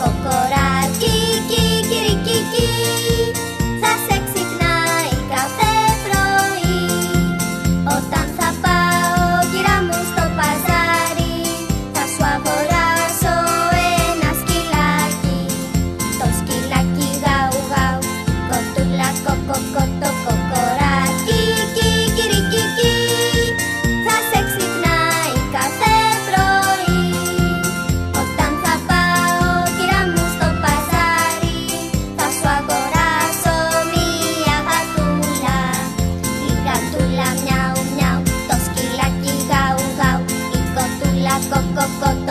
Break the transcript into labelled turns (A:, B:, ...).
A: κοκοράκι, κικυρικικί Θα σε ξυπνάει κάθε πρωί Όταν θα πάω κύρα μου στο παζάρι Θα σου αγοράσω ένα σκυλάκι Το σκυλάκι γαου γαου Κοτούλα κοκοκο το μιαου Το σκυλάκι